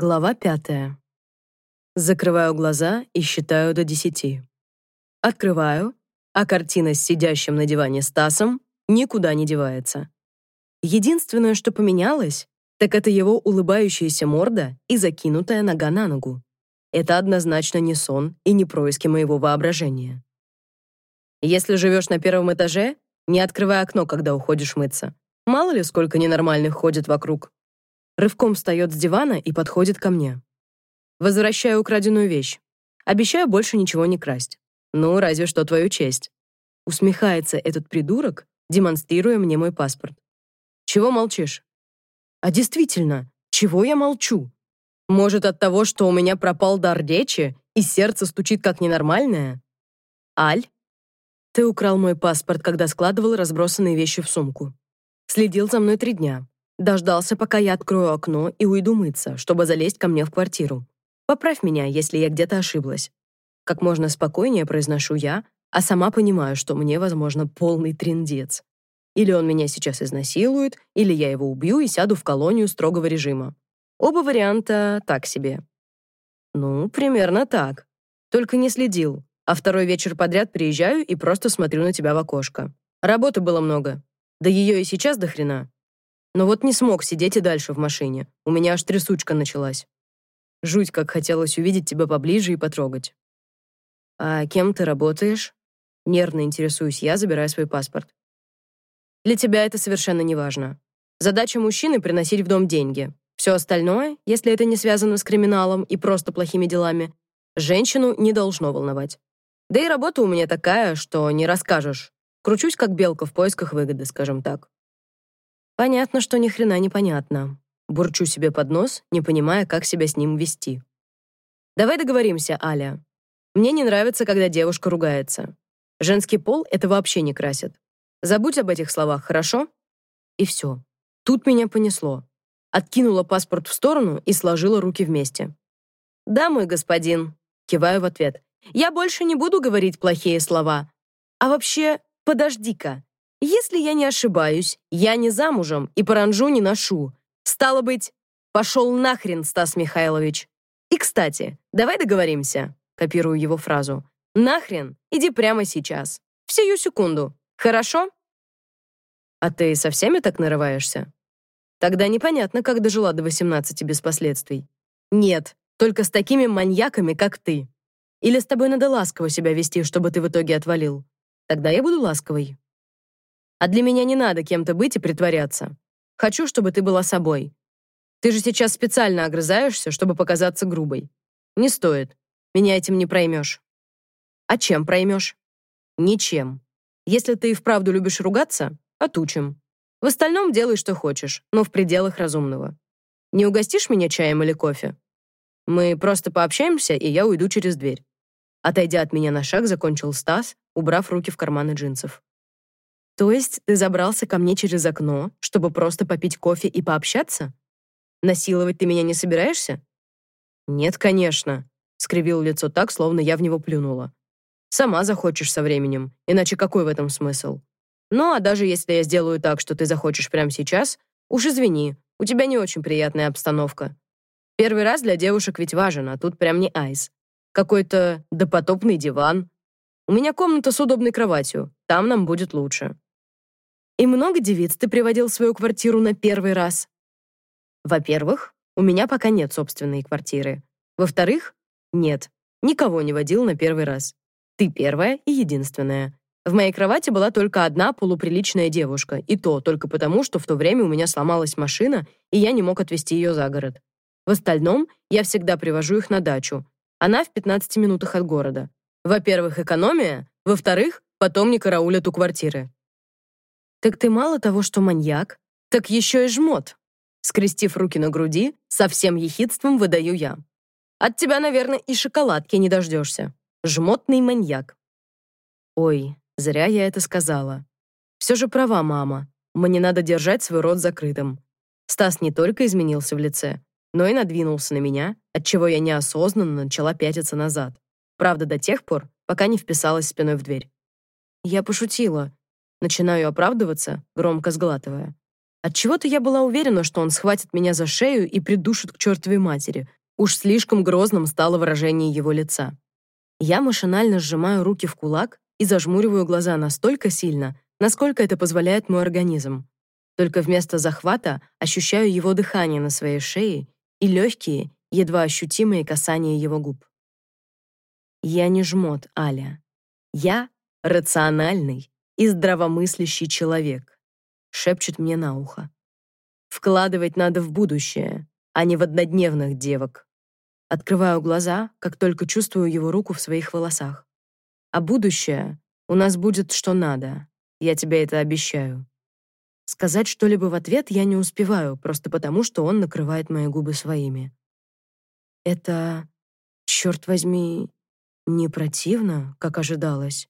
Глава пятая. Закрываю глаза и считаю до десяти. Открываю, а картина с сидящим на диване Стасом никуда не девается. Единственное, что поменялось, так это его улыбающаяся морда и закинутая нога на ногу. Это однозначно не сон и не происки моего воображения. Если живешь на первом этаже, не открывай окно, когда уходишь мыться. Мало ли, сколько ненормальных ходит вокруг рывком встает с дивана и подходит ко мне. Возвращаю украденную вещь. Обещаю больше ничего не красть. Ну, разве что твою честь. Усмехается этот придурок, демонстрируя мне мой паспорт. Чего молчишь? А действительно, чего я молчу? Может, от того, что у меня пропал дар речи и сердце стучит как ненормальное? Аль, ты украл мой паспорт, когда складывал разбросанные вещи в сумку. Следил за мной три дня. Дождался, пока я открою окно и уйду мыться, чтобы залезть ко мне в квартиру. Поправь меня, если я где-то ошиблась. Как можно спокойнее произношу я, а сама понимаю, что мне, возможно, полный трындец. Или он меня сейчас изнасилует, или я его убью и сяду в колонию строгого режима. Оба варианта так себе. Ну, примерно так. Только не следил, а второй вечер подряд приезжаю и просто смотрю на тебя в окошко. Работы было много. Да ее и сейчас до хрена. Но вот не смог сидеть и дальше в машине. У меня аж трясучка началась. Жуть, как хотелось увидеть тебя поближе и потрогать. А кем ты работаешь? Нервно интересуюсь я, забирая свой паспорт. Для тебя это совершенно не важно. Задача мужчины приносить в дом деньги. Все остальное, если это не связано с криминалом и просто плохими делами, женщину не должно волновать. Да и работа у меня такая, что не расскажешь. Кручусь как белка в поисках выгоды, скажем так. Понятно, что ни хрена не понятно. Бурчу себе под нос, не понимая, как себя с ним вести. Давай договоримся, Аля. Мне не нравится, когда девушка ругается. Женский пол это вообще не красит. Забудь об этих словах, хорошо? И все. Тут меня понесло. Откинула паспорт в сторону и сложила руки вместе. Да, мой господин, киваю в ответ. Я больше не буду говорить плохие слова. А вообще, подожди-ка. Если я не ошибаюсь, я не замужем и паранжу не ношу. Стало быть, пошел нахрен, Стас Михайлович. И, кстати, давай договоримся, копирую его фразу. Нахрен, иди прямо сейчас. В сию секунду. Хорошо? А ты со всеми так нарываешься? Тогда непонятно, как дожила до 18 без последствий. Нет, только с такими маньяками, как ты. Или с тобой надо ласково себя вести, чтобы ты в итоге отвалил. Тогда я буду ласковой. А для меня не надо кем-то быть и притворяться. Хочу, чтобы ты была собой. Ты же сейчас специально огрызаешься, чтобы показаться грубой. Не стоит. Меня этим не проймешь. А чем проймешь? Ничем. Если ты и вправду любишь ругаться, отучим. В остальном делай, что хочешь, но в пределах разумного. Не угостишь меня чаем или кофе? Мы просто пообщаемся, и я уйду через дверь. Отойдя от меня на шаг, закончил Стас, убрав руки в карманы джинсов. То есть ты забрался ко мне через окно, чтобы просто попить кофе и пообщаться? Насиловать ты меня не собираешься? Нет, конечно, скривил лицо так, словно я в него плюнула. Сама захочешь со временем, иначе какой в этом смысл? Ну, а даже если я сделаю так, что ты захочешь прямо сейчас, уж извини, у тебя не очень приятная обстановка. Первый раз для девушек ведь важен, а тут прям не айс. Какой-то допотопный диван. У меня комната с удобной кроватью, там нам будет лучше. И много девиц ты приводил в свою квартиру на первый раз? Во-первых, у меня пока нет собственной квартиры. Во-вторых, нет, никого не водил на первый раз. Ты первая и единственная. В моей кровати была только одна полуприличная девушка, и то только потому, что в то время у меня сломалась машина, и я не мог отвезти ее за город. В остальном, я всегда привожу их на дачу. Она в 15 минутах от города. Во-первых, экономия, во-вторых, потом не караулят у квартиры. Так ты мало того, что маньяк, так еще и жмот. Скрестив руки на груди, со всем ехидством выдаю я. От тебя, наверное, и шоколадки не дождешься. Жмотный маньяк. Ой, зря я это сказала. Все же права мама. Мне надо держать свой рот закрытым. Стас не только изменился в лице, но и надвинулся на меня, отчего я неосознанно начала пятиться назад. Правда, до тех пор, пока не вписалась спиной в дверь. Я пошутила, Начинаю оправдываться, громко сглатывая. Отчего-то я была уверена, что он схватит меня за шею и придушит к чертовой матери. Уж слишком грозным стало выражение его лица. Я машинально сжимаю руки в кулак и зажмуриваю глаза настолько сильно, насколько это позволяет мой организм. Только вместо захвата ощущаю его дыхание на своей шее и легкие, едва ощутимые касания его губ. Я не жмот, Аля. Я рациональный и здравомыслящий человек, шепчет мне на ухо. Вкладывать надо в будущее, а не в однодневных девок. Открываю глаза, как только чувствую его руку в своих волосах. А будущее у нас будет что надо. Я тебе это обещаю. Сказать что-либо в ответ я не успеваю, просто потому, что он накрывает мои губы своими. Это, черт возьми, не противно, как ожидалось.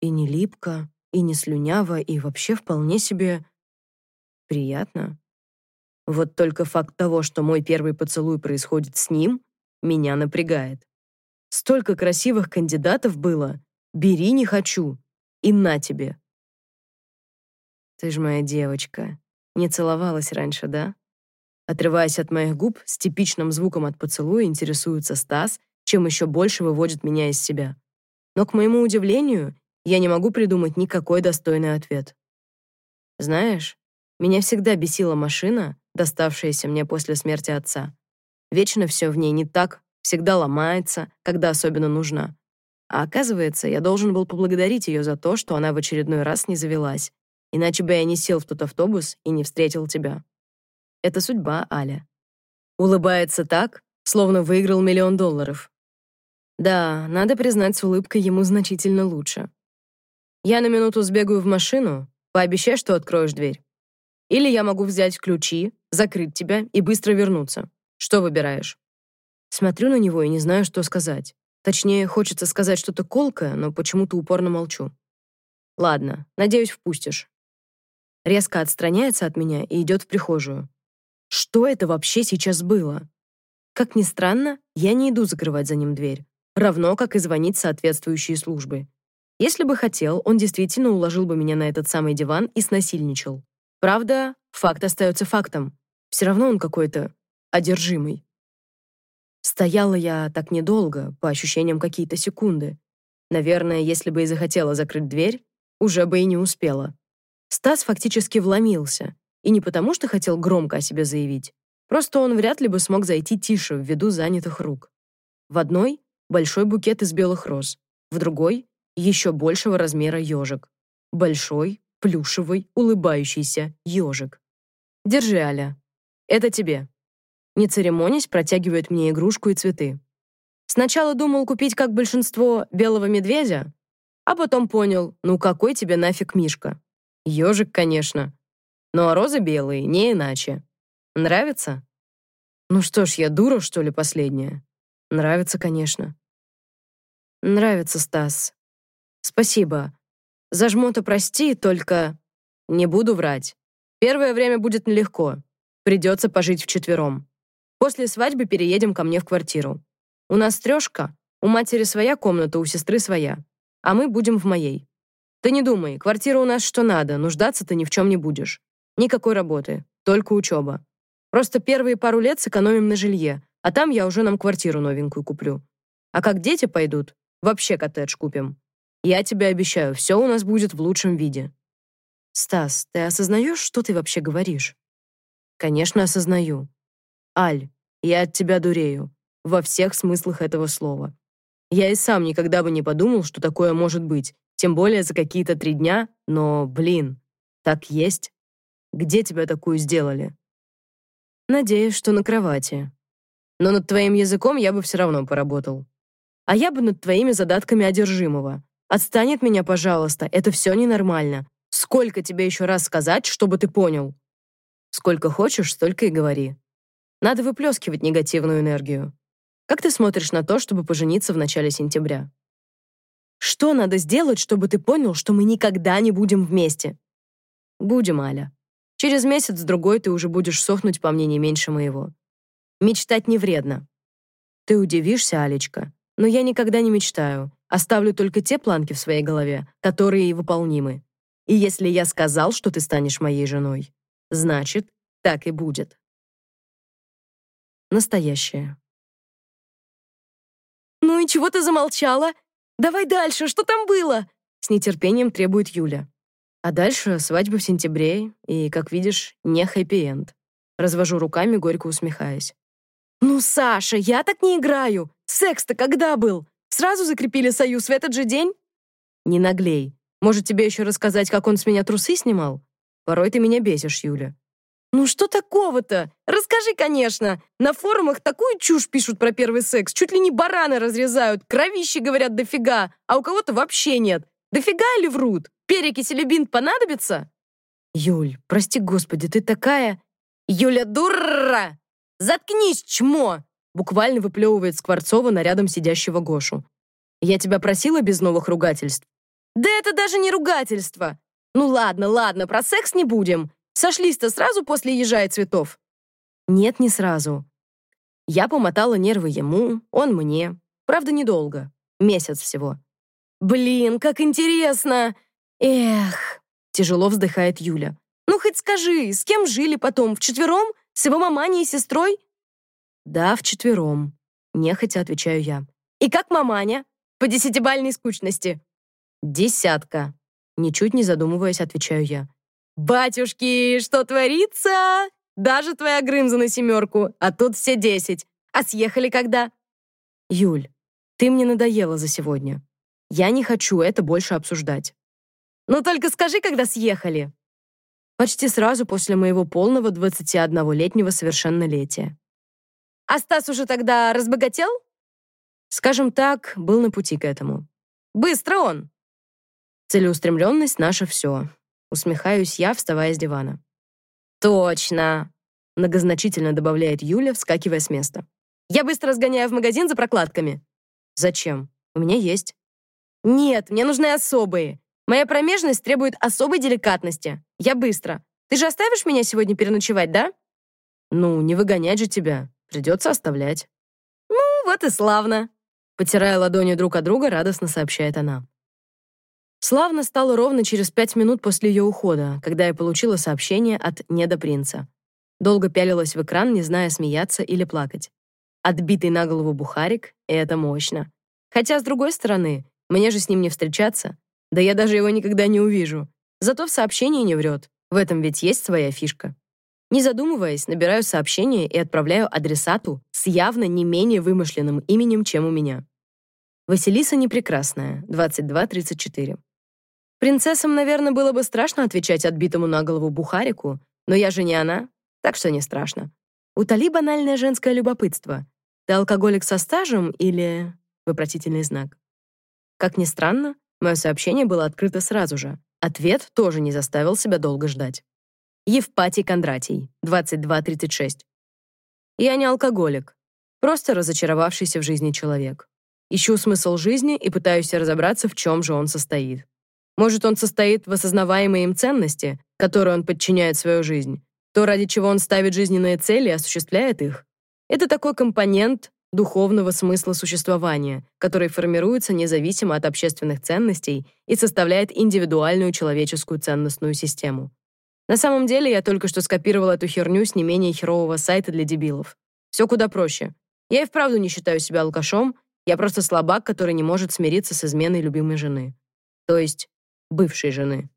И не липко, и не слюняво, и вообще вполне себе приятно. Вот только факт того, что мой первый поцелуй происходит с ним, меня напрягает. Столько красивых кандидатов было. Бери не хочу. И на тебе. Ты ж моя девочка. Не целовалась раньше, да? Отрываясь от моих губ, с типичным звуком от поцелуя интересуется Стас, чем еще больше выводит меня из себя. Но, к моему удивлению, я не могу придумать никакой достойный ответ. Знаешь, меня всегда бесила машина, доставшаяся мне после смерти отца. Вечно все в ней не так, всегда ломается, когда особенно нужна. А оказывается, я должен был поблагодарить ее за то, что она в очередной раз не завелась, Иначе бы я не сел в тот автобус и не встретил тебя. Это судьба, Аля. Улыбается так, словно выиграл миллион долларов. Да, надо признать, с улыбкой ему значительно лучше. Я на минуту сбегаю в машину, пообещай, что откроешь дверь. Или я могу взять ключи, закрыть тебя и быстро вернуться. Что выбираешь? Смотрю на него и не знаю, что сказать. Точнее, хочется сказать что-то колкое, но почему-то упорно молчу. Ладно, надеюсь, впустишь резко отстраняется от меня и идет в прихожую. Что это вообще сейчас было? Как ни странно, я не иду закрывать за ним дверь, равно как и звонить соответствующие службы. Если бы хотел, он действительно уложил бы меня на этот самый диван и снасильничал. Правда, факт остается фактом. Все равно он какой-то одержимый. Стояла я так недолго, по ощущениям какие-то секунды. Наверное, если бы и захотела закрыть дверь, уже бы и не успела. Стас фактически вломился. И не потому, что хотел громко о себе заявить. Просто он вряд ли бы смог зайти тише ввиду занятых рук. В одной — большой букет из белых роз, в другой — еще большего размера ежик. Большой, плюшевый, улыбающийся ежик. «Держи, Аля. Это тебе». Не церемонясь, протягивает мне игрушку и цветы. Сначала думал купить, как большинство, белого медведя, а потом понял, ну какой тебе нафиг мишка. Ёжик, конечно. Но розы белые, не иначе. Нравится? Ну что ж, я дура, что ли, последняя? Нравится, конечно. Нравится, Стас. Спасибо. За жмота прости, только... Не буду врать. Первое время будет нелегко. Придется пожить вчетвером. После свадьбы переедем ко мне в квартиру. У нас трёшка, у матери своя комната, у сестры своя. А мы будем в моей. Ты не думай, квартира у нас что надо, нуждаться ты ни в чем не будешь. Никакой работы, только учеба. Просто первые пару лет сэкономим на жилье, а там я уже нам квартиру новенькую куплю. А как дети пойдут, вообще коттедж купим. Я тебе обещаю, все у нас будет в лучшем виде. Стас, ты осознаешь, что ты вообще говоришь? Конечно, осознаю. Аль, я от тебя дурею. Во всех смыслах этого слова. Я и сам никогда бы не подумал, что такое может быть, тем более за какие-то три дня, но, блин, так есть. Где тебя такую сделали? Надеюсь, что на кровати. Но над твоим языком я бы все равно поработал. А я бы над твоими задатками одержимого. Отстань от меня, пожалуйста, это все ненормально. Сколько тебе еще раз сказать, чтобы ты понял? Сколько хочешь, столько и говори. Надо выплескивать негативную энергию. Как ты смотришь на то, чтобы пожениться в начале сентября? Что надо сделать, чтобы ты понял, что мы никогда не будем вместе? Будем, Аля. Через месяц-другой ты уже будешь сохнуть по мне не меньше моего. Мечтать не вредно. Ты удивишься, Алечка, но я никогда не мечтаю. Оставлю только те планки в своей голове, которые выполнимы. И если я сказал, что ты станешь моей женой, Значит, так и будет. Настоящее. «Ну и чего ты замолчала? Давай дальше, что там было?» С нетерпением требует Юля. А дальше свадьба в сентябре, и, как видишь, не хэппи-энд. Развожу руками, горько усмехаясь. «Ну, Саша, я так не играю! Секс-то когда был? Сразу закрепили союз в этот же день?» «Не наглей. Может, тебе еще рассказать, как он с меня трусы снимал? Порой ты меня бесишь, Юля». «Ну что такого-то? Расскажи, конечно. На форумах такую чушь пишут про первый секс. Чуть ли не бараны разрезают, кровищи говорят дофига, а у кого-то вообще нет. Дофига или врут? Перекись или бинт понадобится? Юль, прости господи, ты такая... Юля, дура! Заткнись, чмо! Буквально выплевывает Скворцова на рядом сидящего Гошу. Я тебя просила без новых ругательств? Да это даже не ругательство. Ну ладно, ладно, про секс не будем. Сошлись-то сразу после ежа и цветов? Нет, не сразу. Я помотала нервы ему, он мне. Правда, недолго. Месяц всего. «Блин, как интересно! Эх!» Тяжело вздыхает Юля. «Ну, хоть скажи, с кем жили потом? Вчетвером? С его маманей и сестрой?» «Да, вчетвером», — нехотя отвечаю я. «И как маманя? По десятибальной скучности?» «Десятка», — ничуть не задумываясь, отвечаю я. «Батюшки, что творится? Даже твоя Грымза на семерку, а тут все десять. А съехали когда?» «Юль, ты мне надоела за сегодня. Я не хочу это больше обсуждать. Ну только скажи, когда съехали. Почти сразу после моего полного 21-летнего совершеннолетия. А Стас уже тогда разбогател? Скажем так, был на пути к этому. Быстро он. Целеустремленность — наше все. Усмехаюсь я, вставая с дивана. Точно. Многозначительно добавляет Юля, вскакивая с места. Я быстро сгоняю в магазин за прокладками. Зачем? У меня есть. «Нет, мне нужны особые. Моя промежность требует особой деликатности. Я быстро. Ты же оставишь меня сегодня переночевать, да?» «Ну, не выгонять же тебя. Придется оставлять». «Ну, вот и славно», — потирая ладони друг от друга, радостно сообщает она. Славно стало ровно через пять минут после ее ухода, когда я получила сообщение от недопринца. Долго пялилась в экран, не зная, смеяться или плакать. Отбитый на голову бухарик — это мощно. Хотя, с другой стороны, мне же с ним не встречаться. Да я даже его никогда не увижу. Зато в сообщении не врет. В этом ведь есть своя фишка. Не задумываясь, набираю сообщение и отправляю адресату с явно не менее вымышленным именем, чем у меня. Василиса Непрекрасная, 22-34. Принцессам, наверное, было бы страшно отвечать отбитому на голову бухарику, но я же не она, так что не страшно. Утоли банальное женское любопытство. Ты алкоголик со стажем или... Вопросительный знак. Как ни странно, мое сообщение было открыто сразу же. Ответ тоже не заставил себя долго ждать. Евпатий Кондратий, 22-36. Я не алкоголик, просто разочаровавшийся в жизни человек. Ищу смысл жизни и пытаюсь разобраться, в чем же он состоит. Может, он состоит в осознаваемой им ценности, которой он подчиняет свою жизнь, то, ради чего он ставит жизненные цели и осуществляет их. Это такой компонент, духовного смысла существования, который формируется независимо от общественных ценностей и составляет индивидуальную человеческую ценностную систему. На самом деле, я только что скопировал эту херню с не менее херового сайта для дебилов. Все куда проще. Я и вправду не считаю себя алкашом, я просто слабак, который не может смириться с изменой любимой жены. То есть, бывшей жены.